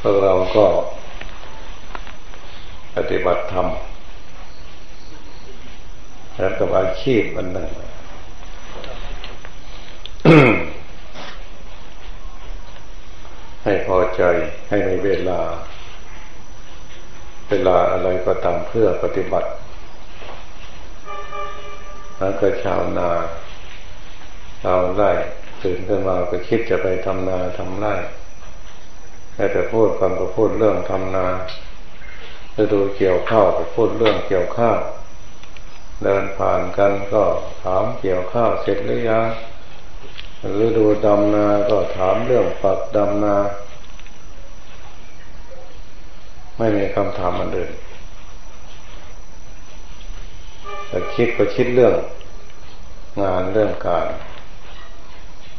พวกเราก็ปฏิบัติธรรมแล้วกับอาชีพอันหนึ่งให้พอใจให้ในเวลา เวลาอะไรก็ตามเพื่อปฏิบัติ แล้วก็ชาวนาชาวไร่ตื่นขึ้นมาก็คิดจะไปทำนาทำไร่ แต่จะพูดก่อนก็พูดเรื่องทำนาจะดูเกี่ยวข้าวก็พูดเรื่องเกี่ยวข้าวเดินผ่านกันก็ถามเกี่ยวข้าวเสร็จหรือยังหรือดูดำนาก็ถามเรื่องปักดำนา ไม่มีคำถามอันอื่นแต่คิดก็คิดเรื่อง งานเรื่องการ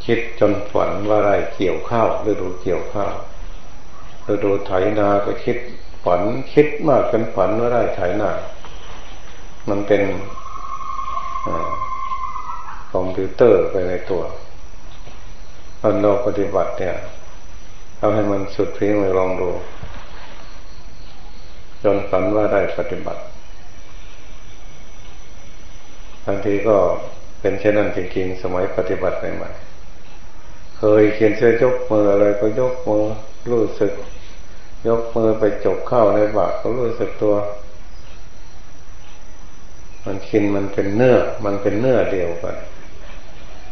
คิดจนฝันว่าไรเกี่ยวข้าวหรือดูเกี่ยวข้าว หรือดูไถนาก็คิดฝันคิดมากเป็นฝันว่าได้ไถนา มันเป็นคอมพิวเตอร์ไปในตัวตอนเราปฏิบัติเนี่ยทำให้มันสุดเพียงเลยลองดู จนฝันว่าได้ปฏิบัติบางทีก็เป็นเช่นนั้นจริงๆสมัยปฏิบัติใหม่ๆเคยเขียนเสื้อยกมืออะไรก็ยกมือรู้สึก ยกมือไปจบเข้าในบาตก็รู้สึกตัว มันคินมันเป็นเนื้อ มันเป็นเนื้อเดียวกัน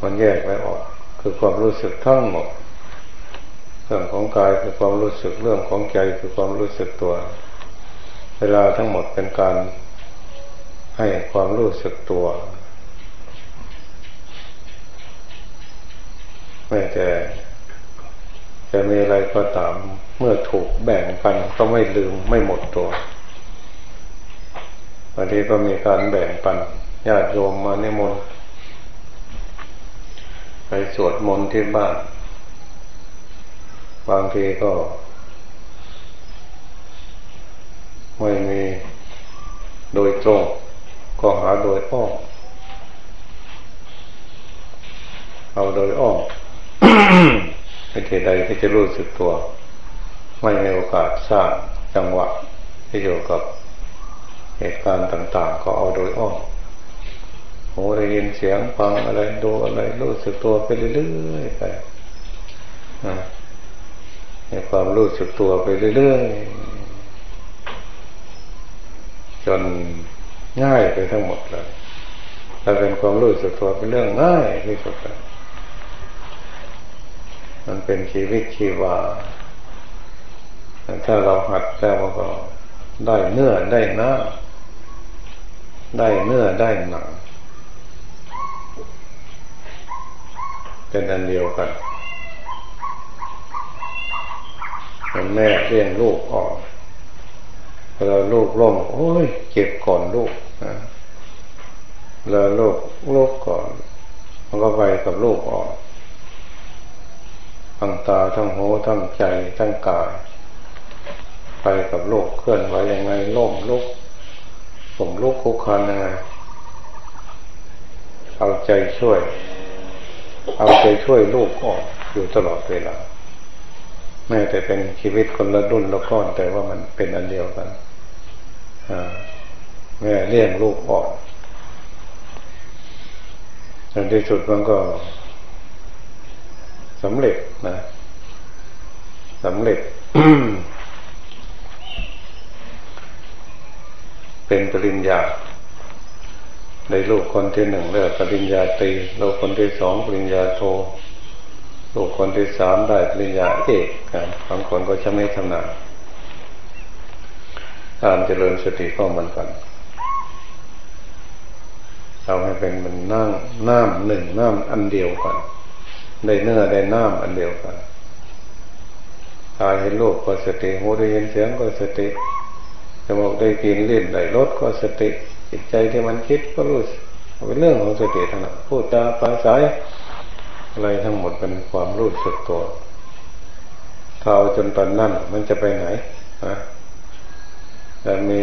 มันแยกไว้ออก คือความรู้สึกทั้งหมด เรื่องของกายคือความรู้สึก เรื่องของใจคือความรู้สึกตัว เวลาทั้งหมดเป็นการให้ความรู้สึกตัวไม่แต่ จะมีอะไรก็ตามเมื่อถูกแบ่งปันก็ไม่ลืมไม่หมดตัวบางทีก็มีการแบ่งปันญาติโยมมานิมนต์ไปสวดมนต์ที่บ้าน บางทีก็ ไม่มีโดยตรง ก็หาโดยอ้อมเอาโดยอ้อม ไม่เหตุใดที่จะรู้สึกตัว ไม่มีโอกาสสร้างจังหวะที่อยู่ยวกับเหตุการณ์ต่าง ๆ ก็เอาโดยอ้อมหูได้ยินเสียงฟังอะไรดูอะไรรู้สึกตัวไปเรื่อยๆไปมีความรู้สึกตัวไปเรื่อยๆจนง่ายไปทั้งหมดเลยถ้าเป็นความรู้สึกตัวเป็นเรื่องง่ายที่สุดเลย มันเป็นชีวิตชีวาถ้าเราหัดแล้วก็ได้เนื้อได้น้ำได้เนื้อได้หนัง เป็นอันเดียวกันมันแม่เลี้ยงลูกออกเราลูกล้มโอ้ยเก็บก่อนลูกนะเราลูกลูกก่อน มันก็ไปกับลูกออก ทั้งตาทั้งหูทั้งใจทั้งกาย ไปกับโลกเคลื่อนไหวยังไงล่มลุกผมลุกคุกคานยังไงเอาใจช่วย เอาใจช่วยลูกออกอยู่ตลอดเวลาแม้แต่เป็นชีวิตคนละรุ่นละก้อน แต่ว่ามันเป็นอันเดียวกันแม่เลี้ยงลูกออกในที่สุดมันก็ สำเร็จนะสำเร็จ เป็นปริญญาในลูกคนที่หนึ่งเรียกปริญญาตรีลูกคนที่สองปริญญาโทลูกคนที่สามได้ปริญญาเอกบางคนก็จะไม่ทำนาการเจริญสติก็เหมือนกันเราให้เป็นมันนั่งน้ำหนึ่งน้ำอันเดียวกัน ได้เนื้อได้น้ำอันเดียวกันตาเห็นรูปก็สติหูได้ยินเสียงก็สติจมูกได้กลิ่นลิ้นได้รสก็สติจิตใจที่มันคิดก็รู้เป็นเรื่องของสติทั้งนั้นพูดจาปราศัยอะไรทั้งหมดเป็นความรู้สึกตัวเท่าจนตอนนั้นมันจะไปไหนฮะแต่มี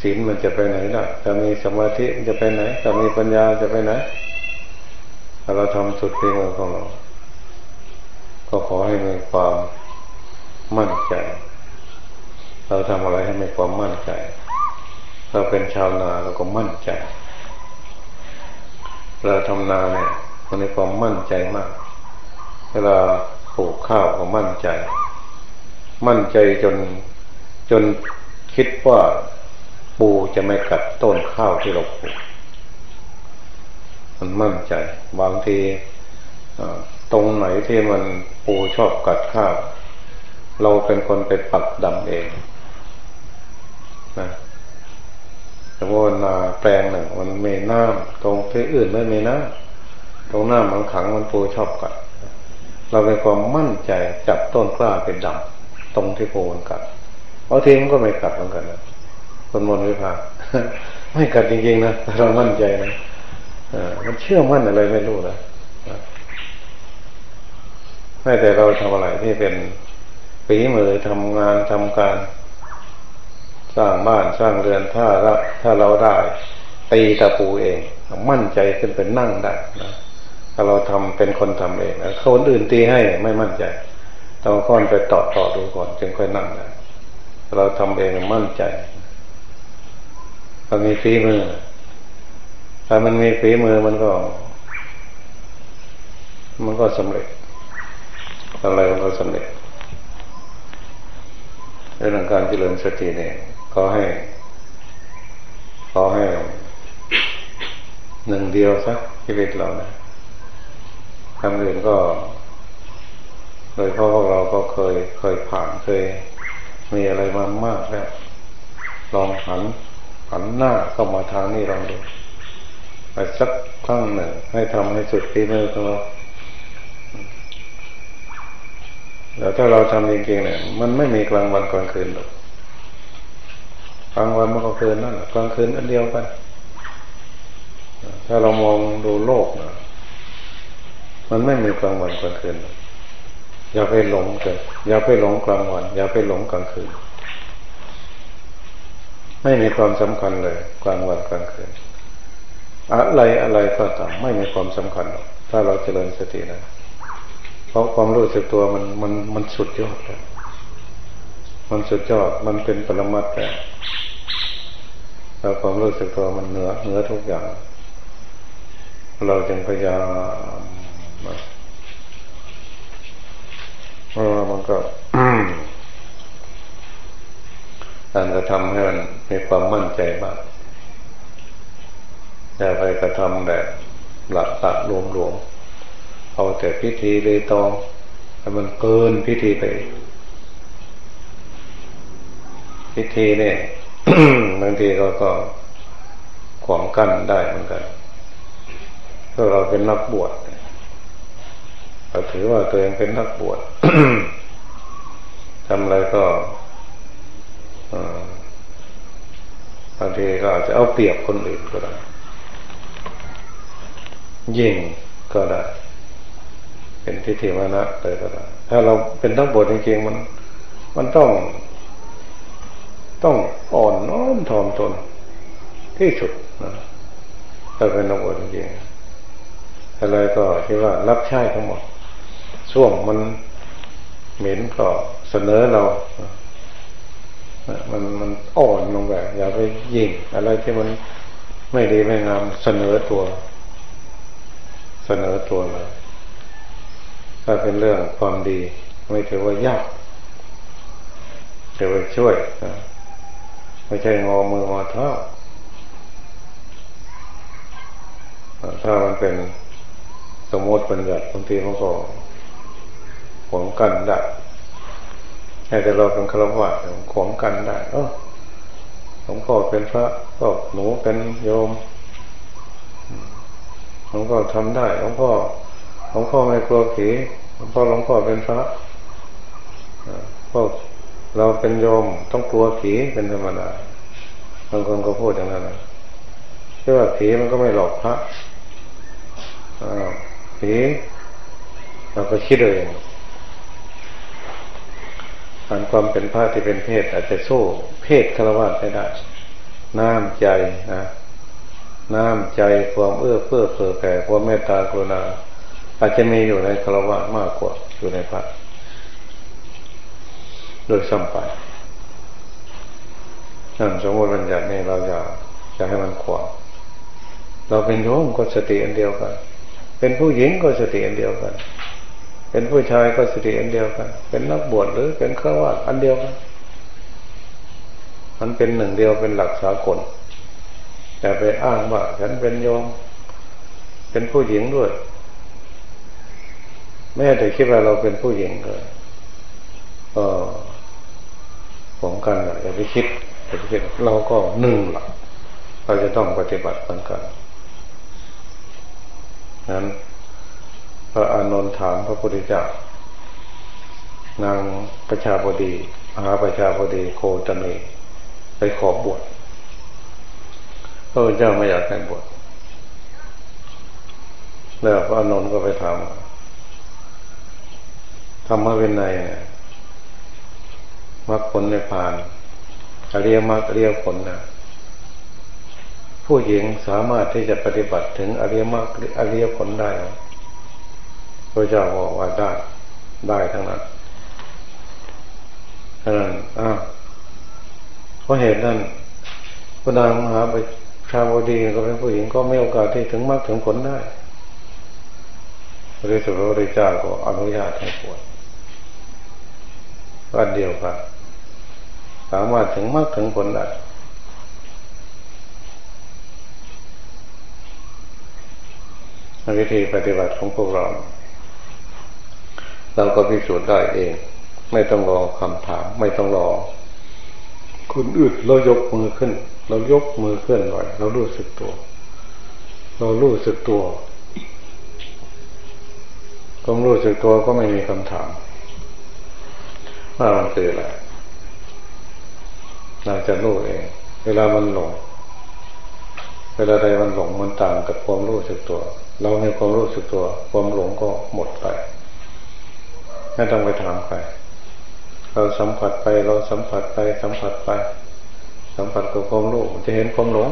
ศีลมันจะไปไหนล่ะถ้ามีสมาธิมันจะไปไหนถ้ามีปัญญาจะไปไหน ถ้าเราทำสุดเพียงของเรา ก็ขอให้มีความมั่นใจ เราทำอะไรให้มีความมั่นใจ เราเป็นชาวนาเราก็มั่นใจ เราทำนาเนี่ยมันมีความมั่นใจมากเวลาปลูกข้าวก็มั่นใจ มั่นใจจนจนคิดว่าปูจะไม่กัดต้นข้าวที่เราปลูก มันมั่นใจ บางทีตรงไหนที่มันปูชอบกัดข้าว เราเป็นคนไปปักดำเองนะแต่ว่านาแปลงหนึ่งมันมีน้ำตรงที่อื่นไม่มีน้ำตรงหน้ามันขังมันปูชอบกัด เราเป็นความมั่นใจจับต้นกล้าเป็นดำตรงที่ปูมันกัดเอาทีมันก็ไม่กัดเหมือนกันนะคนมนวิภาไม่กัดจริงๆนะเรามั่นใจนะ มันเชื่อมั่นอะไรไม่รู้นะไม่แต่เราทำอะไรที่เป็นปีมือทำงานทำการ สร้างบ้านสร้างเรือนถ้าเราถ้าเราได้ ตีตะปูเอง มั่นใจขึ้นเป็นนั่งได้นะถ้าเราทำเป็นคนทำเองคนอื่นตีให้ไม่มั่นใจต้องค่อนไปต่อต่อดูก่อนจึงค่อยนั่งได้เราทำเองมั่นใจเรามีฝีมือ ถ้ามันมีฝีมือมันก็ มันก็สำเร็จ อะไรมันก็สำเร็จเรื่องการเจริญสติเนี่ยขอให้ขอให้หนึ่งเดียวสักชีวิตเรานะทำอื่นก็ โดยเพราะพวกเราก็เคยเคยผ่านเคย มีอะไรมามากแล้ว ลองหันหันหน้าเข้ามาทางนี้ลองดู ไปสักครั้งหนึ่งให้ทำให้สุดที่มือของเราแล้วถ้าเราทำจริงๆเนี่ยมันไม่มีกลางวันกลางคืนหรอกกลางวันมันก็คืนนั่นกลางคืนอันเดียวกัน ถ้าเรามองดูโลกนะมันไม่มีกลางวันกลางคืน อย่าไปหลงเลยอย่าไปหลงกลางวัน อย่าไปหลงกลางคืน ไม่มีความสำคัญเลย กลางวันกลางคืน อะไรอะไรก็ตามไม่มีความสำคัญหรอกถ้าเราเจริญสตินะ เพราะความรู้สึกตัวมันมันมันสุดยอดเลยมันสุดยอดมันเป็นปรมัตถ์แต่แล้วความรู้สึกตัวมันเหนือเหนือทุกอย่าง เราจึงพยายามเพราะมันก็การกระทำให้มันมีความมั่นใจบ้าง อย่าไปกระทำแบบหลักตะรวมรวมเอาแต่พิธีเลยตองแต่มันเกินพิธีไป พิธีเนี่ยบางทีเราก็ขวางกั้นได้เหมือนกันถ้าเราเป็นนักบวชเราถือว่าตัวเองเป็นนักบวชทำอะไรก็บางทีก็อาจจะเอาเปรียบคนอื่นก็ได้ ยิ่งก็ได้ เป็นทิฏฐิมานะเลยก็ได้ถ้าเราเป็นทั้งบทจริงๆมัน มันต้อง ต้องอ่อนน้อมถ่อมตนที่สุดนะถ้าเป็นนักบวชจริงๆอะไรก็ที่ว่ารับใช้ทั้งหมดช่วงมันเหม็นก็เสนอเรามันมันอ่อนลงแบบอย่าไปยิงอะไรที่มันไม่ดีไม่งามเสนอตัว เสนอตัวเลยถ้าเป็นเรื่องความดี ไม่ถือว่ายากถือว่าช่วยไม่ใช่งอมืองอเท้าถ้ามันเป็นสมมติปัญญาบางทีมันก็ขวงกันได้แต่เราเป็นคารวะขวงกันได้เออหลวงพ่อเป็นพระก็หนูเป็นโยม หลวงพ่อทำได้หลวงพ่อหลวงพ่อไม่กลัวผีหลวงพ่อหลวงพ่อเป็นพระพวกเราเป็นโยมต้องกลัวผีเป็นธรรมดาบางคนก็พูดอย่างนั้นนะเชื่อว่าผีมันก็ไม่หลอกพระผีเราก็คิดเองการความเป็นพระที่เป็นเพศอาจจะสู้เพศคารวะไม่ได้น้ำใจนะ น้ำใจความเอื้อเฟื้อเผื่อแผ่ความเมตตากรุณา อาจจะมีอยู่ในคารวะมากกว่าอยู่ในพระโดยซ้ำไปนั่นสมมติบัญญัตินี่เราจะจะให้มันขวางเราเป็นโยมก็สติอันเดียวกัน เป็นผู้หญิงก็สติอันเดียวกัน เป็นผู้ชายก็สติอันเดียวกัน เป็นนักบวชหรือเป็นข้าวาอันเดียวกัน มันเป็นหนึ่งเดียวเป็นหลักสากล แต่ไปอ้างว่าฉันเป็นโยม เป็นผู้หญิงด้วย แม้แต่คิดว่าเราเป็นผู้หญิงก็เออผมกันอย่าไปคิดอย่าไปคิดเราก็หนึ่งหลักเราจะต้องปฏิบัติเหมือนกันนั้นพระอานนท์ถามพระพุทธเจ้านางประชาบดีมหาประชาบดีโคตมีไปขอบวช ระเจ้าไม่อยากให้บวชแล้วพระอานนท์ก็ไปถามธรรมะเป็นไงมรรคผลในผ่านอริยมรรคอริยผลนะผู้หญิงสามารถที่จะปฏิบัติถึงอริยมรรคอริยผลได้พระเจ้าบอกว่าได้ได้ทั้งนั้นนั้นอ้าวเพราะเหตุนั้นพระนางมหาป ชาวดีก็เป็นผู้หญิงก็ไม่โอกาสที่ถึงมรรคถึงผลได้พระสุรพระเจ้าก็อนุญาตให้ปวดก็เดียวกันสามารถถึงมรรคถึงผลได้วิธีปฏิบัติของพวกเรา เราก็พิสูจน์ได้เอง ไม่ต้องรอคำถาม ไม่ต้องรอ คุณอึดเรายกมือขึ้น เรายกมือเคลื่อนไหวเรารู้สึกตัว เรารู้สึกตัวความรู้สึกตัวก็ไม่มีคำถามว่ามันคืออะไรเราจะรู้เอง เวลามันหลง เวลาใดมันหลงมันต่างกับความรู้สึกตัว เรามีความรู้สึกตัว ความหลงก็หมดไป ไม่ต้องไปถามใคร เราสัมผัสไปเราสัมผัสไป สัมผัสไป สัมผัสกับความรู้มันจะเห็นความหลง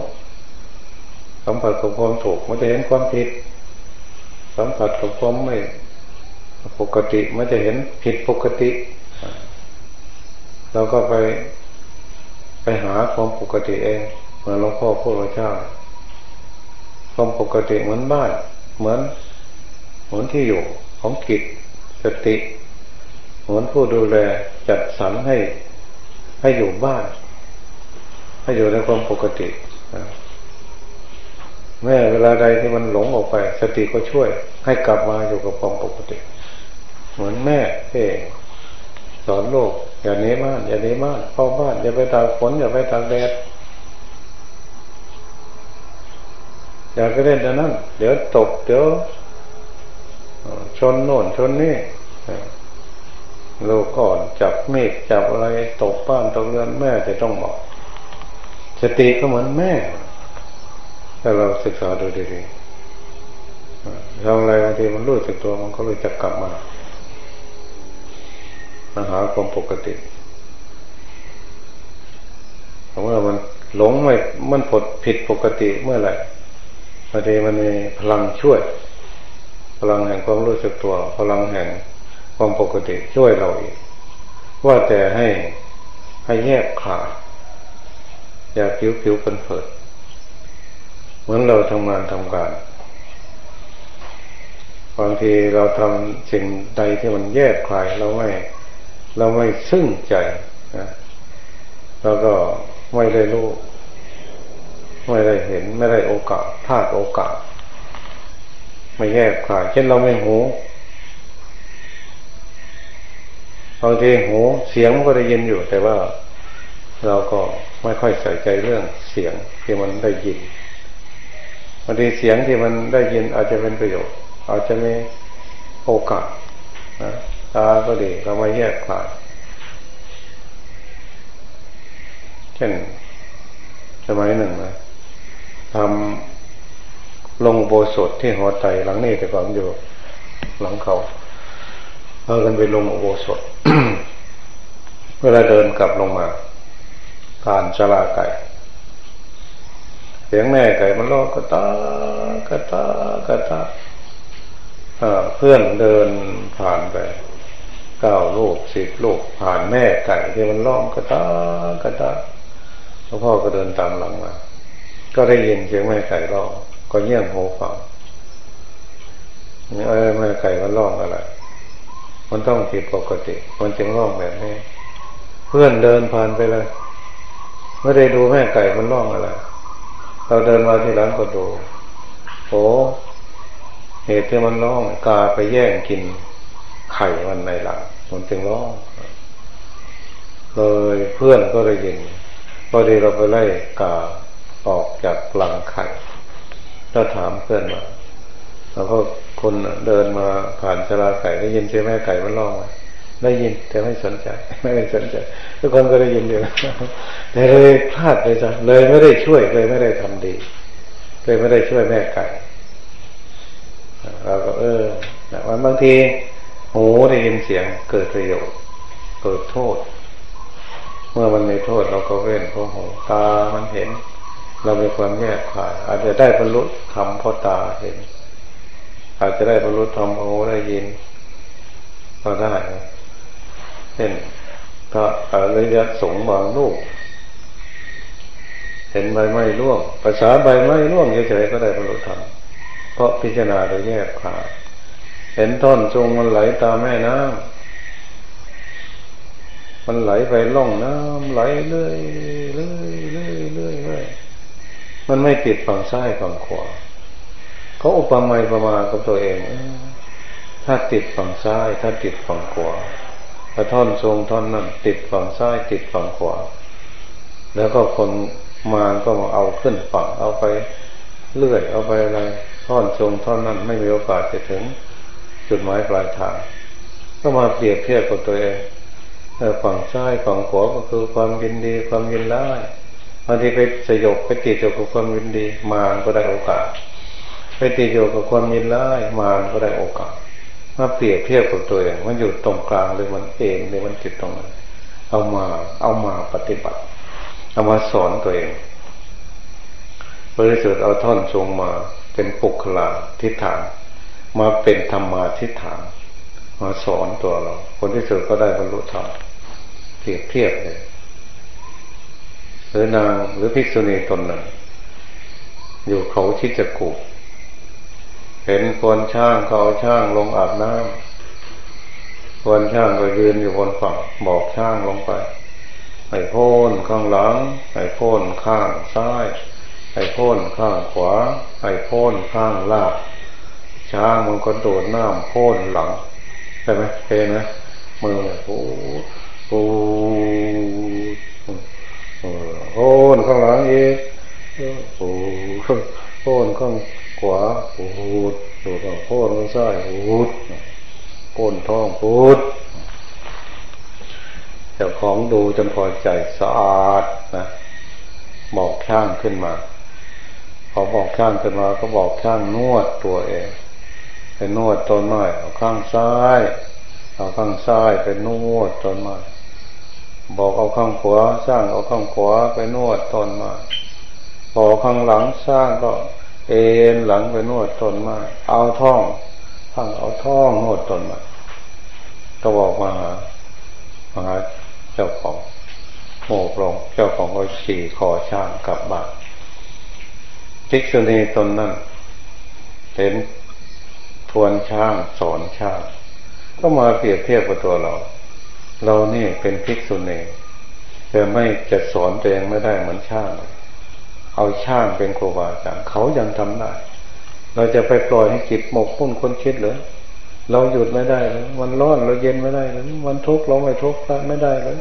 สัมผัสกับความถูกมันจะเห็นความผิด สัมผัสกับความไม่ ปกติมันจะเห็นผิดปกติ เราก็ไปไปหาความปกติเองเหมือนหลวงพ่อพูดว่าเจ้าความปกติเหมือนบ้านเหมือนเหมือนที่อยู่ของกิจสติ หมือนผู้ดูแลจัดสรรให้ให้อยู่บ้าน ให้อยู่ในความปกติแม่เวลาใดที่มันหลงออกไป สติก็ช่วย ให้กลับมาอยู่กับความปกติ เหมือนแม่เองสอนโลกอย่าหนีบ้านอย่าหนีบ้านเข้าบ้านอย่าไปตากฝนอย่าไปตากแดดอย่าไปเล่นแต่นั้นเดี๋ยวตกเดี๋ยวชนโน่นชนนี่ ลูกก่อนจับเมฆจับอะไรตกบ้านตกเรือนแม่จะต้องบอกสติก็เหมือนแม่ถ้าเราศึกษาดูดีๆทำอะไรบางทีมันรู้สึกตัวมันก็เลยจะกลับมามาหาความปกติเมื่อมันหลงไม่มันผดผิดปกติเมื่อไหร่บางทีมันมีพลังช่วย พลังแห่งความรู้สึกตัว พลังแห่ง ความปกติช่วยเราเอีกว่าแต่ให้ให้แยกขาดอย่าผิวผิวเป็นเผิด เหมือนเราทำงานทำการบางทีเราทำสิ่งใดที่มันแยกคลายเราไม่ เราไม่ซึ้งใจนะเราก็ไม่ได้รู้ ไม่ได้เห็น ไม่ได้โอกาสพลาดโอกาส ไม่แยกขายเช่นเราไม่หู บางทีหูเสียงก็ได้ยินอยู่ แต่ว่าเราก็ไม่ค่อยใส่ใจเรื่องเสียงที่มันได้ยินบางทีเสียงที่มันได้ยินอาจจะเป็นประโยชน์ อาจจะมีโอกาสนะตาก็ดีเราไม่แยกขายเช่นสมัยหนึ่งนะทำลงโบสถที่หัวใจหลังนี้แต่ก่อนอยู่ หลังเขา เอากันไปลงโบสถเวลาเดินกลับลงมาผ่านชลาไก่เสียงแม่ไก่มันร้องกระตากระตากระตาเพื่อนเดินผ่านไปกเก้าลูกสิบลูกผ่านแม่ไก่ที่มันร้องกระตากระตาหลวงพ่อก็เดินตามหลังมา ก็ได้ยินเสียงแม่ไก่ร้องก็เงี่ยงหูฟังเออแม่ไก่มันร้องอะไร มันต้องผิดปกติ มันจึงร้องแบบนี้ เพื่อนเดินผ่านไปเลยไม่ได้ดูแม่ไก่มันร้องอะไร เราเดินมาที่หลังก็ดูโอ้เหตุที่มันร้องกาไปแย่งกินไข่มันในหลังมันจึงร้องเลยเพื่อนก็ได้ยินพอดีเราไปไล่กาออกจากหลังไข่เราถามเพื่อนมาแล้วก็ คนเดินมาผ่านชลาไก่ได้ยินใช่ไหมไก่มันร้องไหมได้ยินแต่ไม่สนใจ ไม่ได้สนใจ ทุกคนก็ได้ยินอยู่แต่เลยพลาดไปซะเลยไม่ได้ช่วยเลยไม่ได้ทำดีเลยไม่ได้ช่วยแม่ไก่เราก็เออวันบางทีหูได้ยินเสียงเกิดประโยชน์เกิดโทษ เมื่อมันมีโทษเราก็เว้นเพราะหูตามันเห็น เรามีความแยกขายอาจจะได้บรรลุธรรมเพราะตาเห็น อาจจะได้บรรลุธรรมเพราได้ยินก็ได้เช่นก็อริยสงบางลูกเห็นใบไม้ร่วงภาษาใบไม้ร่วงเฉยๆก็ได้บรรลุธรรมเพราะพิจารณาโดยแยกขาดเห็นท่อนจงมันไหลตามแม่น้ำมันไหลไปล่องน้ำไหลเรื่อยเรื่อยเรื่อยเรื่อยเรื่อยมันไม่ติดฝั่งซ้ายฝั่งขวา เขาอุปมาประมากับตัวเอง ถ้าติดฝั่งซ้าย ถ้าติดฝั่งขวาถ้าท่อนทรงท่อนนั้นติดฝั่งซ้าย ติดฝั่งขวา แล้วก็คนมาก็มาเอาขึ้นฝั่งเอาไปเลื่อยเอาไปอะไรท่อนทรงท่อนนั้นไม่มีโอกาสจะถึงจุดหมายปลายทาง ก็มาเปรียบเทียบกับตัวเองฝั่งซ้ายฝั่งขวาก็คือความยินดีความยินร้ายบางทีไปสยบไปติดอยู่กับความยินดีมาก็ได้โอกาส ไปติดอยู่กับความยินร้ายมาก็ได้โอกาสมาเปรียบเทียบกับตัวเองมันอยู่ตรงกลางหรือมันเองหรือมันติดตรงนั้นเอามาเอามาปฏิบัติ เอามาสอนตัวเองบริสุทธิ์เอาท่อนทรงมาเป็นปุคลาทิฏฐาน มาเป็นธรรมาทิฏฐาน มาสอนตัวเรา คนที่สุดก็ได้บรรลุธรรมเปรียบเทียบเลยหรือนางหรือภิกษุณีตนหนึ่งอยู่เขาชิจกุ เห็นคนช่างเขาช่างลงอาบน้ำคนช่างก็ยืนอยู่บนฝั่งบอกช่างลงไปให้โพ่นข้างหลังให้โพ่นข้างซ้ายให้โพ่นข้างขวาให้โพ่นข้างล่างช้างมันก็โดดน้ำโพ่นหลังใช่ไหมเห็นไหมมือโอ้โหโพ่นข้างหลังอีกโอ้โพ่นข้าง ขวาปูดดูข้าโพ่นข้างซ้ายปูดโพ่นท้องปูดเจ้าของดูจนพอใจสะอาดนะบอกช่างขึ้นมาพอบอกช่างขึ้นมาก็บอกช่างนวดตัวเองไปนวดต้นไม้เอาข้างซ้ายเอาข้างซ้ายไปนวดต้นไม้บอกเอาข้างขวาสร้างเอาข้างขวาไปนวดต้นไม้บอกข้างหลังสร้างก็ เอ็นหลังไปนวดต้นไม้เอาท่องข้างเอาท่องนวดต้นไม้ก็บอกมาหามาหาเจ้าของโมกลงเจ้าของก็ขี่คอช่างกลับบ้านภิกษุณีตนนั้นเห็นทวนช่างสอนช่างก็มาเปรียบเทียบกับตัวเรา เรานี่เป็นภิกษุณีแต่ไม่จะสอนตัวเองไม่ได้เหมือนช่าง เอาช่างเป็นครูบาอาจารย์เขายังทำได้ เราจะไปปล่อยให้จิตหมกมุ่นคนคิดหรือเราหยุดไม่ได้เลยมันร้อนเราเย็นไม่ได้เลยมันทุกข์เราไม่ทุกข์ไม่ได้เลย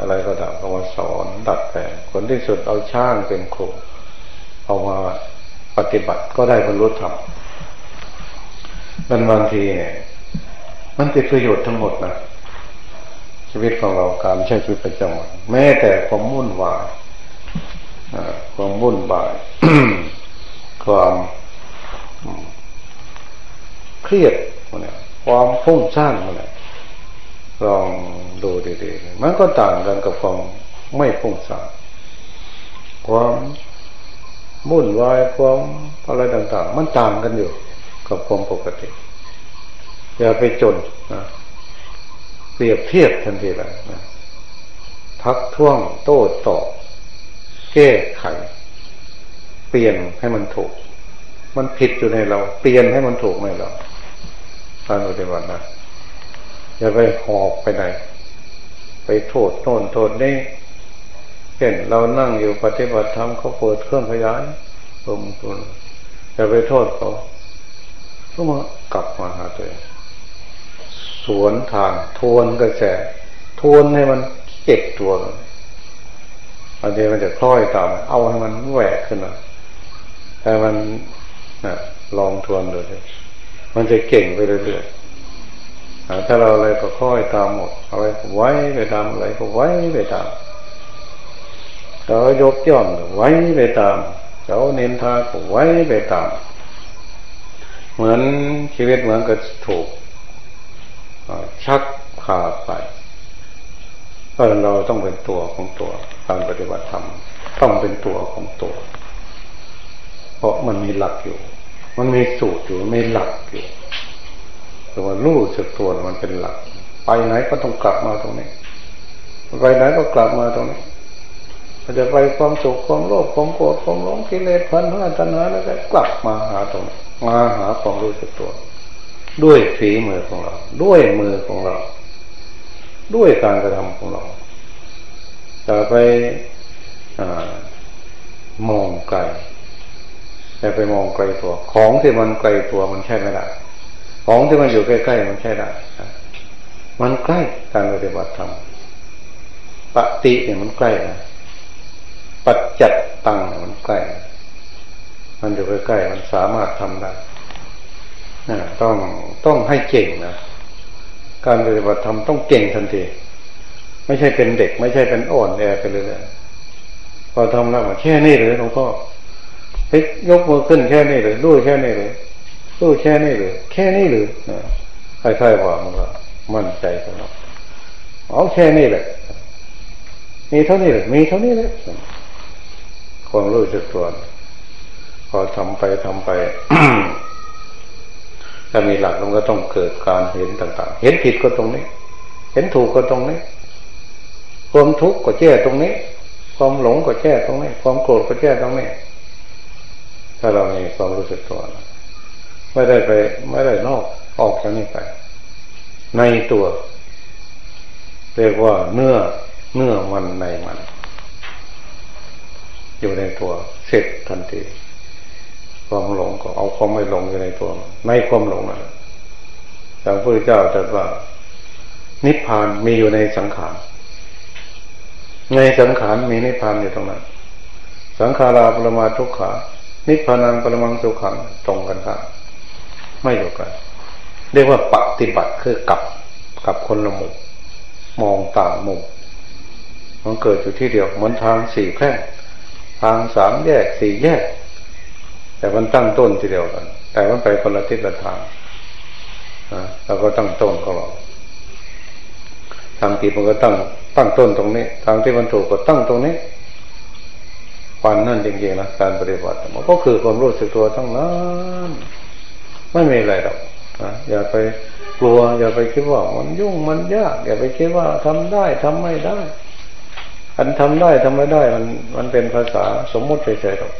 อะไรก็ตามเขามาสอนดัดแปลงคนที่สุดเอาช่างเป็นครูเอามาปฏิบัติก็ได้บรรลุธรรมมันบางทีเนี่ยมันเป็นประโยชน์ทั้งหมดนะชีวิตของเราการใช้ชีวิตประจำวันแม้แต่ความมุ่นวาย ความมุ่นวายความเครียดมันเนี่ยความฟุ้งซ่านมันเนี่ยลองดูดีๆมันก็ต่างกันกับความไม่ฟุ้งซ่านความมุ่นวายความอะไรต่าง ๆ มันต่างกันอยู่ กับความปกติอย่าไปจนนะเปรียบเทียบทันทีเลยนะทักท้วงโต้ตอบ แก้ไข เปลี่ยนให้มันถูก มันผิดอยู่ในเรา เปลี่ยนให้มันถูกในเราการปฏิบัตินะอย่าไปหอบไปไหน ไปโทษโน่นโทษนี่เห็นเรานั่งอยู่ปฏิบัติธรรมเขาเปิดเครื่องขยายลมตุนอย่าไปโทษเขาก็มากลับมาหาตัวเองสวนทางทวนกระแสทวนให้มันเก็บตัวเลย อันนี้มันจะคล้อยตามเอาให้มันแหวกขึ้นมาแต่มันนะลองทวนดูเลยมันจะเก่งไปเรื่อยๆถ้าเราอะไรก็ค่อยตามหมดอะไรก็ไว้ไปตามอะไรก็ไว้ไปตามเรายกย่องไว้ไปตามเขาเน้นทาก็ไว้ไปตาม เหมือนชีวิตเหมือนกับถูกชักขาไปเพราะเราต้องเป็นตัวของตัว การปฏิบัติธรรมต้องเป็นตัวของตัว เพราะมันมีหลักอยู่ มันมีสูตรอยู่มีหลักอยู่แต่ว่ารู้สึกตัวมันเป็นหลัก ไปไหนก็ต้องกลับมาตรงนี้ไปไหนก็กลับมาตรงนี้จะไปความสุขความโลภความโกรธความหลงกิเลสพันห้าตัณหาแล้วก็กลับมาหาตรงนี้มาหาความรู้สึกตัว ด้วยฝีมือของเรา ด้วยมือของเรา ด้วยการกระทำของเรา จะไปอมองไกลจะไปมองไกลตัว ของที่มันไกลตัวมันใช่ไม่ได้ของที่มันอยู่ใกล้ๆมันใช่ได้มันใกล้การปฏิบัติธรรมปฏิเนี่ยมันใกล้นะปัจจัดตังมันใกล้ มันอยู่ใกล้ๆมันสามารถทำได้ต้องต้องให้เก่งนะการปฏิบัติธรรมต้องเก่งทันที ไม่ใช่เป็นเด็ก ไม่ใช่เป็นอ่อนแอไปเลยพอทำแล้วแค่นี้เลยหลวงพ่อเฮ้ยยกมือขึ้นแค่นี้เลยด้วยแค่นี้เลยด้วยแค่นี้เลยแค่นี้เลยใครๆว่ามันก็มั่นใจสำหรับเอาแค่นี้แหละมีเท่านี้เลยมีเท่านี้เลยความรู้สึกตัวพอทำไปทำไปถ้ามีหลักมันก็ต้องเกิดการเห็นต่าง ๆ เห็นผิดก็ตรงนี้ เห็นถูกก็ตรงนี้ ความทุกข์ก็แก้ตรงนี้ ความหลงก็แก้ตรงนี้ ความโกรธก็แก้ตรงนี้ ถ้าเรามีความรู้สึกตัวไม่ได้ไป ไม่ได้นอกออกจากนี้ไป ในตัวเรียกว่าเนื้อเนื้อมันในมัน อยู่ในตัว เสร็จทันทีความหลงก็เอาความไม่หลงอยู่ในตัว ในความหลงนั่นพระพุทธเจ้าตรัสว่า นิพพานมีอยู่ในสังขาร ในสังขารมีนิพพานอยู่ตรงนั้น สังขาราปรมาทุกขา นิพพานังปรมังสุขังตรงกันครับไม่อยู่กัน เรียกว่าปฏิบัติคือกับกับคนละมุมมองต่างมุมมันเกิดอยู่ที่เดียวเหมือนทางสี่แพร่งทางสามแยกสี่แยก แต่มันตั้งต้นทีเดียวกัน แต่มันไปคนละทิศละทางนะเราก็ตั้งต้นของเราทางผิดมันก็ตั้ง ตั้งต้นตรงนี้ทางที่มันถูกก็ตั้งตรงนี้ปันนั่นจริงๆนะการปฏิบัติมันก็คือความรู้สึกตัวทั้งนั้นไม่มีอะไรหรอกนะอย่าไปกลัว อย่าไปคิดว่ามันยุ่งมันยาก อย่าไปคิดว่าทำได้ทำไม่ได้อันทำได้ทำไม่ได้ มันมันเป็นภาษาสมมุติเฉยๆหรอก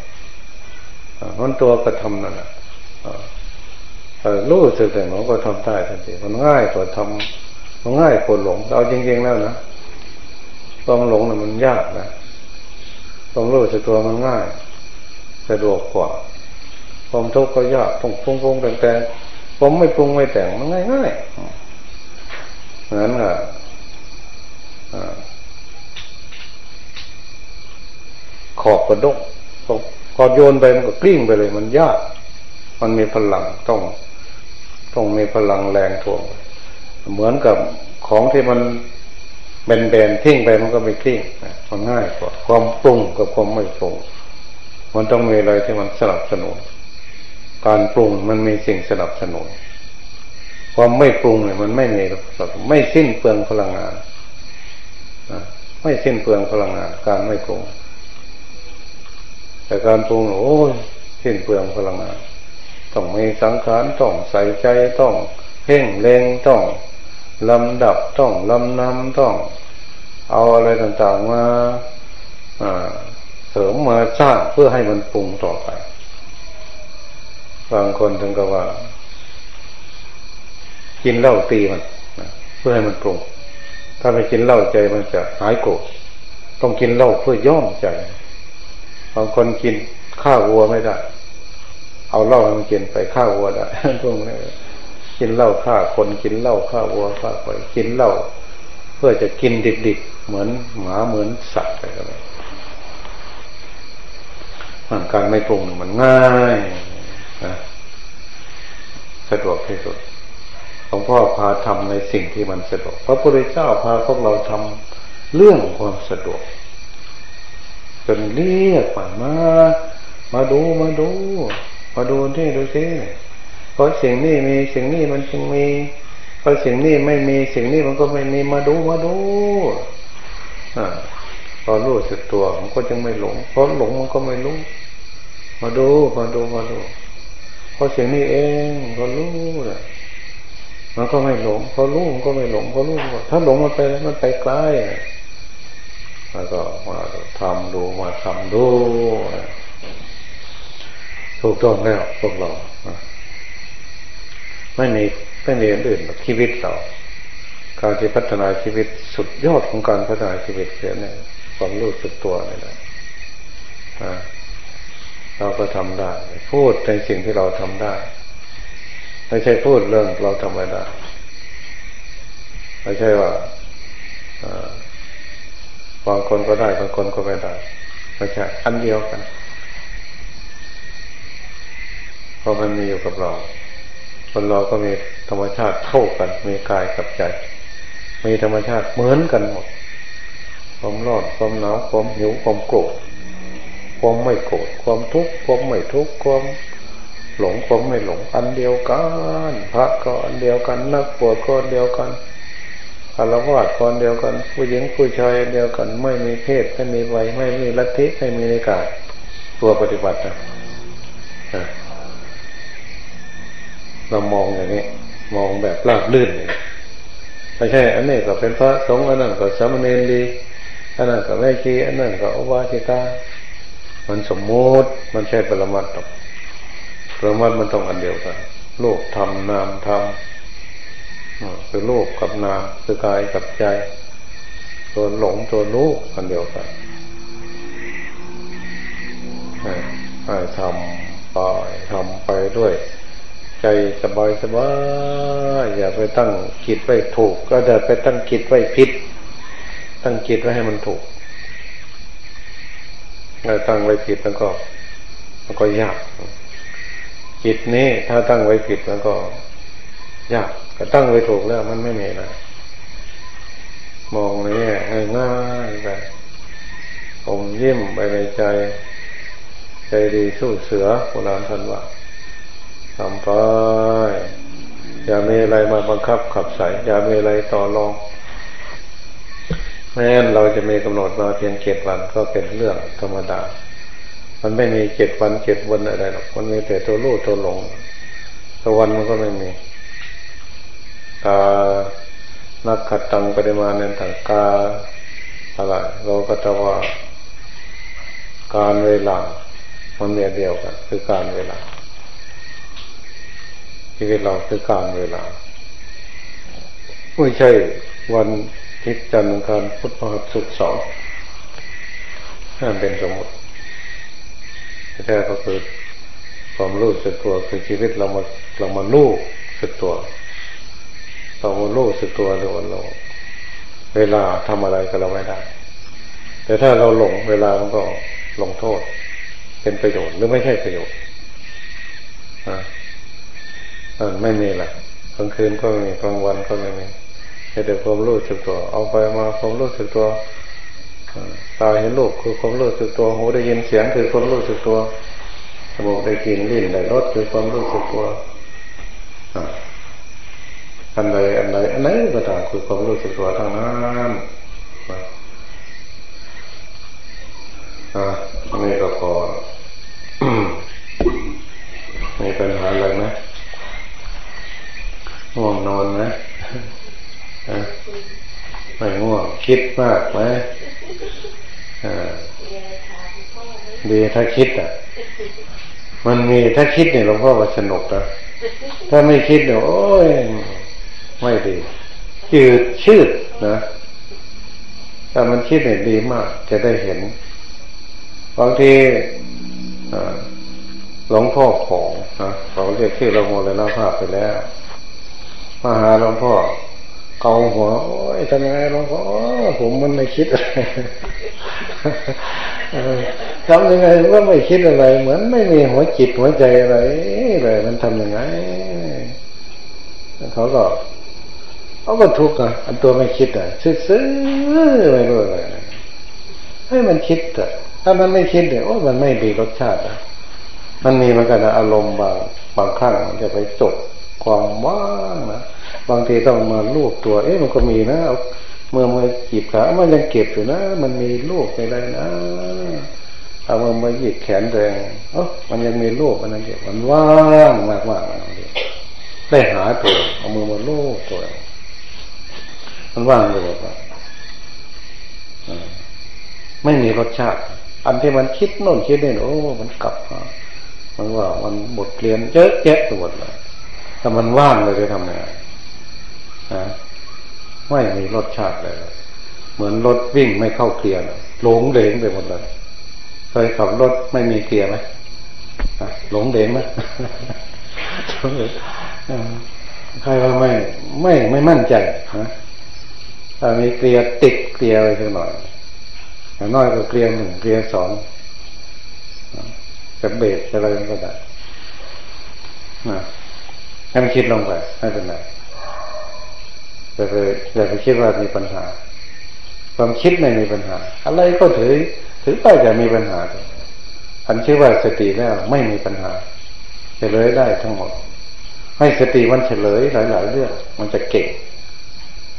มันตัวกระทำนั่นแหละรู้สึกแต่หนูก็ทำได้ทันทีมันง่ายกว่าทำมันง่ายกว่าหลงเอาจริงๆแล้วนะ ความหลงน่ะมันยากนะความรู้สึกตัวมันง่ายสะดวกกว่าความทุกข์ก็ยากต้องฟุ้งฟุ้งแต่แต่ผมไม่ปรุงไม่แต่งมันง่ายง่ายนั้นอะขอบกระด้งพอโยนไปมันก็กลิ้งไปเลย มันยาก มันมีพลังต้องต้องมีพลังแรงถ่วง เหมือนกับของที่มัน แบนๆทิ้งไปมันก็ไม่ทิ้งมันง่ายกว่าความปรุงกับความไม่ปรุงมันต้องมีอะไรที่มันสนับสนุนการปรุงมันมีสิ่งสนับสนุนความไม่ปรุงเนี่ยมันไม่มีไม่สิ้นเปลืองพลังงานไม่สิ้นเปลืองพลังงาน การไม่ปรุง แต่การปรุงโอ้ยสิ้นเปลืองพลังงาน ต้องมีสังขารต้องใส่ใจต้องเพ่งเล็งต้อง ลำดับต้องลำนำต้อง เอาอะไรต่างๆมาเสริมมาสร้างเพื่อให้มันปรุงต่อไป บางคนถึงกับว่า กินเหล้าตีมันเพื่อให้มันปรุง ถ้าไม่กินเหล้าใจมันจะหายโกรธต้องกินเหล้าเพื่อย่อมใจบางคนกินข้าววัวไม่ได้ เอาเหล้ามันกินไปข้าววัวได้พวกนี้ กินเหล้าฆ่าคนกินเหล้าฆ่าวัวฆ่าไปกินเหล้าเพื่อจะกินดิบๆเหมือนหมาเหมือนสัตว์อะไรก็ได้การไม่ปรุงมันง่ายนะสะดวกที่สุดหลวงพ่อพาทำในสิ่งที่มันสะดวกพระพุทธเจ้าพาพวกเราทำเรื่องความสะดวก จนเรียกมามา มาดูมาดู มาดูที่ดูซิ เพราะสิ่งนี้มีสิ่งนี้มันจึงมีเพราะสิ่งนี้ไม่มีสิ่งนี้มันก็ไม่มีมาดูมาดูอพอรู้สึกตัวมันก็จึงไม่หลงเพราะหลงมันก็ไม่รู้มาดูมาดูมาดูเพราะสิ่งนี้เองก็รู้ละมันก็ไม่หลงพอรู้มันก็ไม่หลงพอรู้ถ้าหลงมันไปมันไปไกลแล้วก็มาทำดูมาทำดูถูกต้องแล้วพวกเรา ไม่มีไม่มีอื่นแบบชีวิตเราการที่พัฒนาชีวิตสุดยอดของการพัฒนาชีวิตเสียเนี่ยความรู้สึกตัวนี่แหละเราก็ทำได้ พูดในสิ่งที่เราทำได้ ไม่ใช่พูดเรื่องเราทำไม่ได้ไม่ใช่ว่าบางคนก็ได้บางคนก็ไม่ได้ไม่ใช่อันเดียวกันเพราะมันมีอยู่กับเรา คนเราก็มีธรรมชาติเท่ากัน มีกายกับใจ มีธรรมชาติเหมือนกันหมด ความร้อนความหนาวความหิวความโกรธความไม่โกรธความทุกข์ความไม่ทุกข์ความหลงความไม่หลงอันเดียวกัน พระก็อันเดียวกันนักบวชก็อันเดียวกันอารวาสคนเดียวกัน ผู้หญิงผู้ชายเดียวกัน ไม่มีเพศไม่มีวัยไม่มีลัทธิไม่มีนิกายตัวปฏิบัตินะ เรามองอย่างนี้ มองแบบลาบลื่นไม่ใช่ อันนี้ก็เป็นพระสงฆ์อันนั้นก็สามเณรดีอันนั้นก็แม่ชีอันนั้นก็อวาสิตามันสมมติมันใช่ปรมัตถ์ปรมัตมันต้องอันเดียวกัน โลกธรรมนามธรรมคือโลกกับนามคือกายกับใจ ตัวหลงตัวรู้อันเดียวกันให้ทำไปทำไปด้วย ใจสบายสบายอย่าไปตั้งคิดไว้ถูก ก็เดินไปตั้งคิดไว้ผิด ตั้งคิดไว้ให้มันถูกถ้าตั้งไว้ผิดมันก็ มันก็ยากจิตนี้ถ้าตั้งไว้ผิดมันก็ ยากก็ตั้งไว้ถูกแล้ว มันไม่มีนะมองนแง่ง่ายไปอมยิ้มไปในใจ ใจดีสู้เสือโบราณท่านว่า ทำไปอย่ามีอะไรมาบังคับขับใส่อย่ามีอะไรต่อรองแม้นเราจะมีกำหนดมาเพียงเจ็ดวันก็เป็นเรื่องธรรมดา มันไม่มีเจ็ดวันเจ็ดวันอะไรหรอกมันมีแต่ตัวรู้ตัวหลงตัววันมันก็ไม่มีกานักขัดตังปริมาณในทางกาอะไรเราก็จะว่าการเวลา มันเดียวกันคือการเวลา ชีวิตเราคือการเวลาไม่ใช่วันทิศจันทร์การพุทธหัสสุขสองนั่นเป็นสมมติแท้ก็คือความรู้สึกตัวคือชีวิตเรามาเรามาลู่สึกตัวเรามาลู่สึกตัวเราเราเวลาทำอะไรก็เราไม่ได้ แต่ถ้าเราหลงเวลามันก็ลงโทษ เป็นประโยชน์หรือไม่ใช่ประโยชน์ อ่าไม่มีแหละกลางคืนก็ไม่มีกลางวันก็ไม่มีแต่ความรู้สึกตัว เอาไปมาความรู้สึกตัวตาเห็นรูปคือความรู้สึกตัวหูได้ยินเสียงคือความรู้สึกตัวสมองได้กลิ่นลิ้นได้รสคือความรู้สึกตัวอันใดอันใดอันไหนก็ตามคือความรู้สึกตัวทั้งนั้นอ่านี่ก็พอมีปัญหาอะไรไหม ง่วงนอนไหมไม่ห้องคิดมากไหมดีถ้าคิดอะ มันมีถ้าคิดเนี่ยหลวงพ่อว่าสนุกนะถ้าไม่คิดเนี่ยโอ้ยไม่ดีจืดชืดนะถ้ามันคิดเนี่ยดีมาก จะได้เห็นบางทีหลวงพ่อของนะเขาเรียกชื่อเราโมเลยนะภาพไปแล้ว มาหาหลวงพ่อเกาหัว โอ้ยทำไงหลวงพ่อผมมันไม่คิดทำยังไงก็ไม่คิดอะไร เหมือนไม่มีหัวจิตหัวใจอะไรเลยมันทำยังไงเขาก็เขาก็ทุกข์อะอันตัวไม่คิดอะซื่อๆไม่รู้อะไรให้มันคิดอะถ้ามันไม่คิดเนี่ยโอ้มันไม่ดีรสชาติอะมันมีมันกันอารมณ์บางบางครั้งมันจะไปจบ ความว่างนะบางทีต้องมาลูบตัว เอ๊ะมันก็มีนะเมื่อมือจีบขามันยังเก็บอยู่นะ มันมีลูกอะไรนะเอามือมาหยิบแขนแรงเอ๋อมันยังมีลูกมันนั่นเก็บมันว่างมากมากได้หาตัวเอามือมาลูบตัวมันว่างเลยว่าไม่มีรสชาติ อันที่มันคิดโน่นคิดนี่โอ้ มันกลับมามันว่ามันบทเรียนเยอะแยะไปหมดเลย ถ้ามันว่างเลยจะทำไงนะไม่มีรสชาติเลย เหมือนรถวิ่งไม่เข้าเกียร์หลงเดงไปหมดเลยเคยขับรถไม่มีเกียร์ไหมหลงเดงไหมใครว่าไม่ไม่ไม่มั่นใจนะถ้ามีเกียร์ติดเกียร์ไปสักหน่อยน้อยก็เกียร์หนึ่งเกียร์สองจะเบรกอะไรก็ได้นะ ให้มันคิดลงไปไม่เป็นไรอย่าไปอย่าไปคิดว่ามีปัญหา ความคิดไม่มีปัญหา อะไรก็ถือ ถือไปจะมีปัญหาอันชื่อว่าสติแล้วไม่มีปัญหาเฉลยได้ทั้งหมด ให้สติมันเฉลยหลาย ๆ เรื่องมันจะเก่ง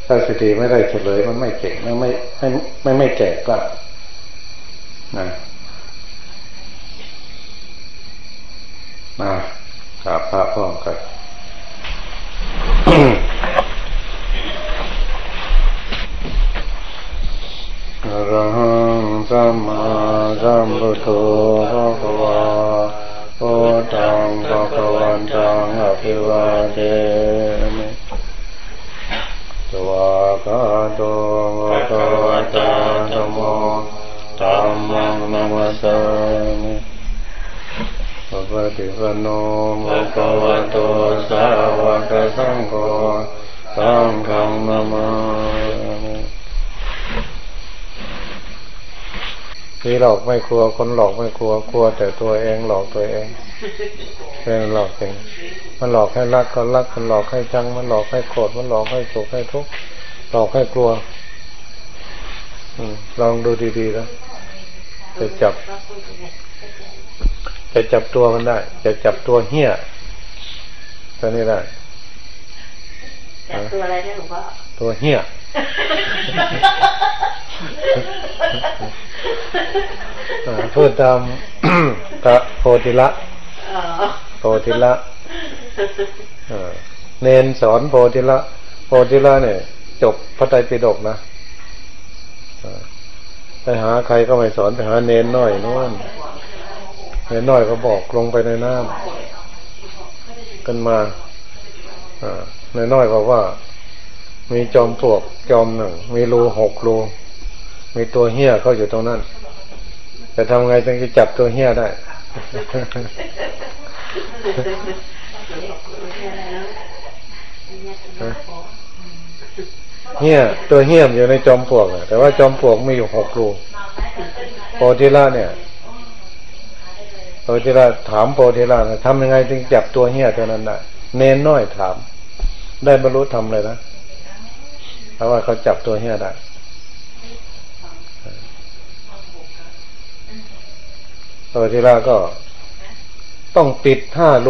ถ้าสติไม่ได้เฉลยมันไม่เก่งไม่ไม่ไม่ไม่ไม่แก่กล้านะมากราบพระพร้อมกัน อรหังสัมมาสัมพุทโธภะคะวาโอตังภะคะวันตังอภิวาเทมิสวากาโตภะคะวะตาธัมโมธัมมังนัมสสามิ ปฏิปโนภะคะวะโตสาวกสังโฆสังฆังนามาผีหลอกไม่กลัว คนหลอกไม่กลัว กลัวแต่ตัวเองหลอกตัวเองเป็นหลอกเองมันหลอกให้รักก็รัก มันหลอกให้จัง มันหลอกให้โกรธ มันหลอกให้สุขให้ทุกข์ หลอกให้กลัว อืลองดูดีๆแล้วจะจับ จะจับตัวมันได้ จะจับตัวเหี้ยตัวนี้ได้จับตัวอะไรได้หลวงพ่อตัวเหี้ยพูดตามตะโพธิละโพธิละเนนสอนโพธิละโพธิละเนี่ย จบพระไตรปิฎกนะไปหาใครก็ไม่สอนไปหาเนนน้อยนู่น เนนน้อยก็บอกลงไปในน้ำกันมาเนนน้อยบอกว่า มีจอมปลวกจอมหนึ่ง มีรูหกรูมีตัวเหี้ยเขาอยู่ตรงนั้น แต่ทำไงถึงจะจับตัวเหี้ยได้เหี้ยตัวเหี้ยมอยู่ในจอมปลวกแต่ว่าจอมปลวกมีอยู่หกรูโปธิละเนี่ย โปธิละถามโปธิละทำยังไงถึงจับตัวเหี้ยตัวนั้นได้เนนน้อยถาม ได้บรรลุทำเลยนะเพราะว่าเขาจับตัวเหี้ยได้ตัวที่ละก็ ต้องปิดห้าโล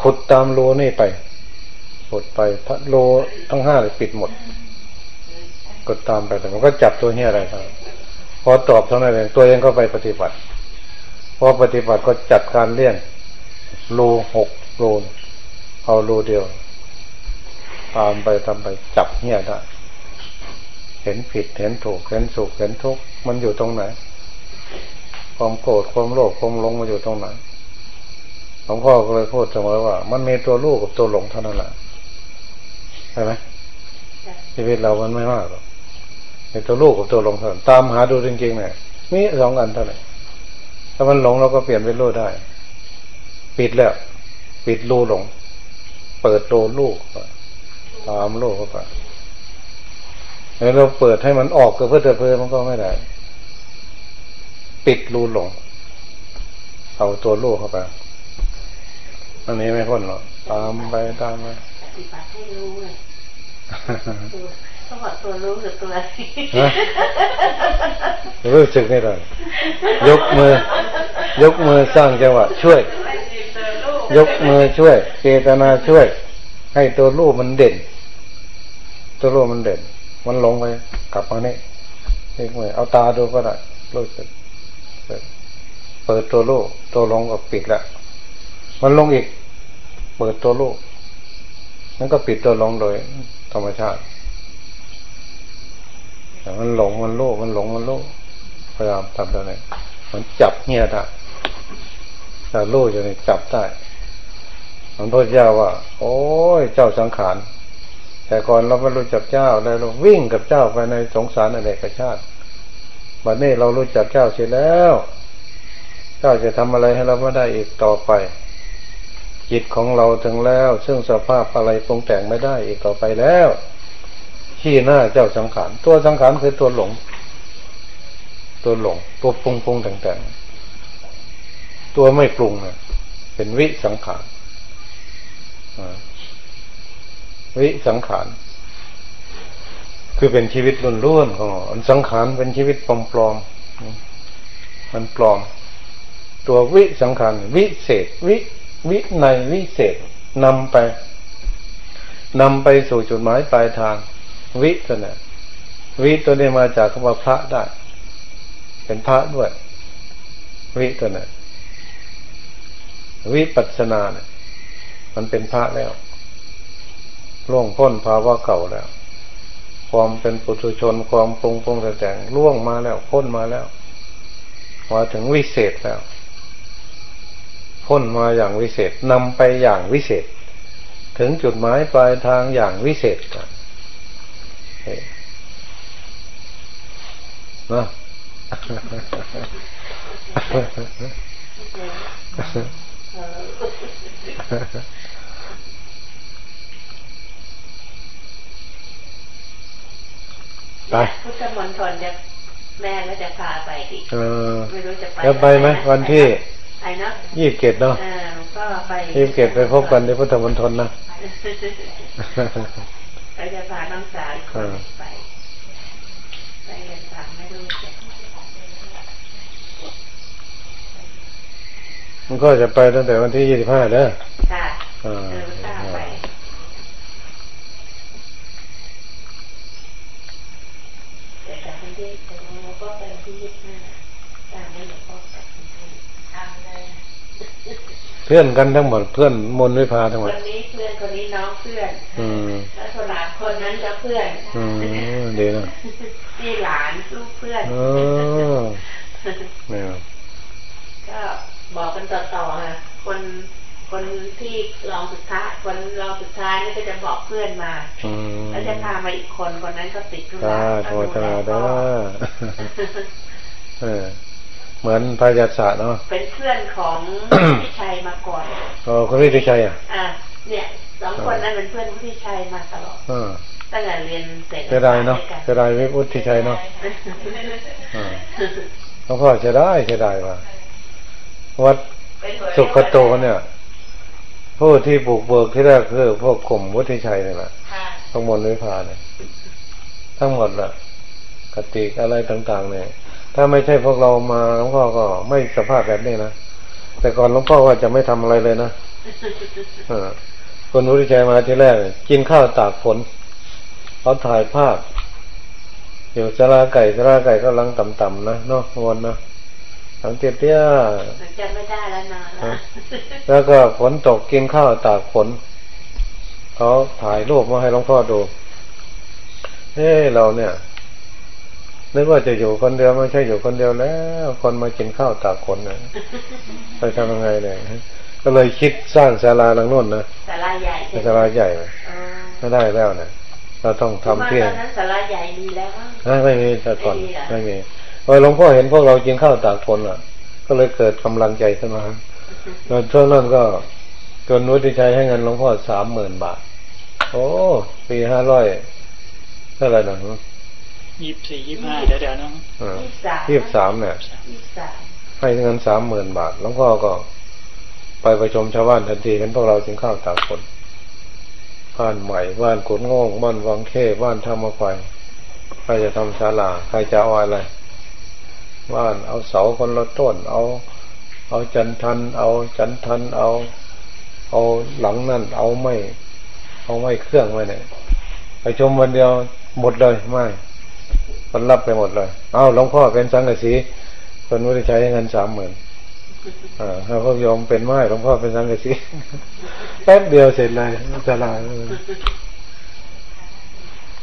ขุดตามโลนี่ไปขุดไปพัดโลทั้งห้าเลยปิดหมดกดตามไปแต่มันก็จับตัวเนี้ยอะไรครับพอตอบเท่านั้นเองตัวเองก็ไปปฏิบัติ อปฏิบัติก็จัดการเลี้ยงโลหกโลเอาโลเดียวตามไปทำไปจับเหี้ยได้เห็นผิดเห็นถูกเห็นสุขเห็นทุกข์มันอยู่ตรงไหน ความโกรธความโลภความหลงมันอยู่ตรงไหนหลวงพ่อก็เลยพูดเสมอว่า มันมีตัวลูกกับตัวหลงเท่านั้นแหละใช่ไหมชีวิตเรามันไม่มากหรอกมีตัวลูกกับตัวหลงเท่านั้นตามหาดูจริงๆเนี่ยมีสองอันเท่านั้นามันหลงเราก็เปลี่ยนเป็นรู้ได้ ปิดแล้ว ปิดรูหลง เปิดตัวลูกตามลูกเข้าไปแล้วเราเปิดให้มันออกก็เพื่อเพื่อมันก็ไม่ได้ ปิดรูหลง เอาตัวลูกเข้าไปอันนี้ไม่พ้นหรอกตามไปตามไปปฏิบัติให้รู้เลย ตัวเขาบอกตัวรู้หรือตัวอะไรฮะรู้สึกนี่เลยยกมือ ยกมือสร้างจังหวะช่วย ยกมือช่วยเจตนาช่วย ให้ตัวรูปมันเด่น ตัวรูปมันเด่น มันลงไปกลับมานี่ยกมือเอาตาดูก็ได้รู้สึกเปิดตัวรูปตัวลงก็ปิดละมันลงอีก เปิดตัวรูปนั่นก็ปิดตัวลงโดยธรรมชาติ แต่มันหลงมันโลภมันหลงมันโลภพยายามทำตัวไหนมันจับเงียได้แต่โลภอยู่ในจับได้หลวงพ่อเจ้าว่า โอ้ยเจ้าสังขารแต่ก่อนเราไม่รู้จักเจ้าแล้วเราวิ่งกับเจ้าไปในสงสารอเนกชาติบัดนี้เรารู้จักเจ้าเสียแล้ว เจ้าจะทำอะไรให้เราไม่ได้อีกต่อไป จิตของเราถึงแล้ว ซึ่งสภาพอะไรปรุงแต่งไม่ได้อีกต่อไปแล้ว ขี้หน้าเจ้าสังขาร ตัวสังขารคือตัวหลง ตัวหลง ตัวปรุงปรุงแต่งๆ ตัวไม่ปรุงนะเป็นวิสังขารวิสังขาร คือเป็นชีวิตล้วนๆของอันสังขารเป็นชีวิตปลอมๆมันปลอม ตัววิสังขารวิเศษ วิวิในวิเศษนำไปนำไปสู่จุดหมายปลายทาง วิตัวนี้วิตัวนี้มาจากคำว่าพระได้ เป็นพระด้วย วิตัวนี้วิปัสสนาเนี่ยมันเป็นพระแล้วล่วงพ้นภาวะเก่าแล้ว ความเป็นปุถุชนความปรุงปรุงแต่งล่วงมาแล้วพ้นมาแล้วมาถึงวิเศษแล้ว พ้นมาอย่างวิเศษนำไปอย่างวิเศษ ถึงจุดหมายปลายทางอย่างวิเศษกัน นะเออไปพุทธมณฑลจะแม่ก็จะพาไปอีกเออไม่รู้จะไปแล้วไปไหมวันที่ไปเนาะยี่สิบเจ็ดเนาะเออหลวงพ่อไปยี่สิบเจ็ดไปพบกันที่พุทธมณฑลนะ เราจะพาน้องสาวอีกคนไปไปกันสามไม่รู้จะมันก็จะไปตั้งแต่วันที่ยี่สิบห้าเด้อค่ะอ่าเออทราบไปแต่แต่คนที่แต่หลวงพ่อไปวันที่ยี่สิบห้าตามนั้นหลวงพ่อกลับกรุงเทพตามเลย เพื่อนกันทั้งหมดเพื่อนมนต์วิพาทั้งหมคดนนี้เพื่อนคนนี้น้องเพื่อน อืมแล้วคนหลานคนนั้นก็เพื่อน อืมดีนะนี่หลานลูกเพื่อนเออเนี่ยก็บอกกันต่อๆค่ะคนคนที่รองสุดท้ายคนรองสุดท้ายนี่ก็จะบอกเพื่อนมาอืมแล้วจะพามาอีกคนคนนั้นก็ติดธุระจ้าโทก็ษนาดูเด้แลอพ่อเออ เหมือนพายาศาสตร์เนาะเป็นเพื่อนของพี่ชัยมาก่อนอ๋อคุณวิทิชัยอะอะเนี่ยสองคนนั้นเป็นเพื่อนพี่ชัยมาตลอดเออตั้งแต่เรียนเสร็จเสียดายเนาะเสียดายวิวุฒิชัยเนาะเออหลวงพ่อเสียดายเสียดายว่ะวัดสุขโตเนี่ย ผู้ที่บุกเบิกที่แรกคือพวกกลุ่มวุฒิชัยนี่แหละค่ะทั้งหมดวิพาเนี่ยทั้งหมดละกติกอะไรต่าง ๆ เนี่ย ถ้าไม่ใช่พวกเรามาหลวงพ่อก็ไม่สภาพแบบนี้นะแต่ก่อนหลวงพ่อว่าจะไม่ทำอะไรเลยนะเออคนวุฒิชัยมาที่แรกเนี่ยกินข้าวตากฝนเขาถ่ายภาพอยู่สลาไก่สลาไก่ก็ลังต่ำๆนะเนาะวนนะหลังเตี้ยๆมันจะไม่ได้แล้วนานแล้วแล้วก็ฝนตกกินข้าวตากฝนเขาถ่ายรูปมาให้หลวงพ่อดูเอ้เราเนี่ย นึกว่าจะอยู่คนเดียวไม่ใช่อยู่คนเดียวแล้ว คนมากินข้าวตากคนนะไปทำยังไงเนี่ยก็เลยคิดสร้างศาลาหลังโน้นนะศาลาใหญ่ใช่ไหมศาลาใหญ่นะอ๋อไม่ได้แล้วนะเราต้องทำที่เพียตงอนนั้นศาลาใหญ่มีแล้วมั้งอะไม่มีแต่ก่อนไม่มีเหรอไม่มีเออหลวงพ่อเห็นพวกเรากินข้าวตากคนอะ ก็เลยเกิดกำลังใจขึ้นมาแล้วช่วงนั้นก็จนวุฒิชัยให้เงินหลวงพ่อสามหมื่นบาท โอ้ปีห้าร้อยเท่าไหร่นะ ยี่สิบสี่ยี่สิบห้าเดี๋ยวเดี๋ยวน้องอ่ายี่สิบสามยี่สิบสามเนี่ยยี่สิบสามให้เงินสามหมื่นบาทหลวงพ่อก็ ไปประชุมชาวบ้านทันทีเห็นพวกเรากินข้าวตากคนบ้านใหม่บ้านกุดโง่งบ้านวังเข้บ้านธรรมไฟใครจะทำศาลาใครจะเอาอะไรบ้านเอาเสาคนละต้น เอา เอาจันทัน เอาจันทัน เอา เอาหลังนั่นเอาไม่ เอาไม่เครื่องไว้เนี่ยไปชมวันเดียวหมดเลยไม่ คนรับไปหมดเลย เอาหลวงพ่อเป็นสังกะสีคนไม่ได้ใช้เงินสามหมื่นอ่าถ้าพวกโยมเป็นไม้หลวงพ่อเป็นสังกะสีแป๊บเดียวเสร็จเลยสลาย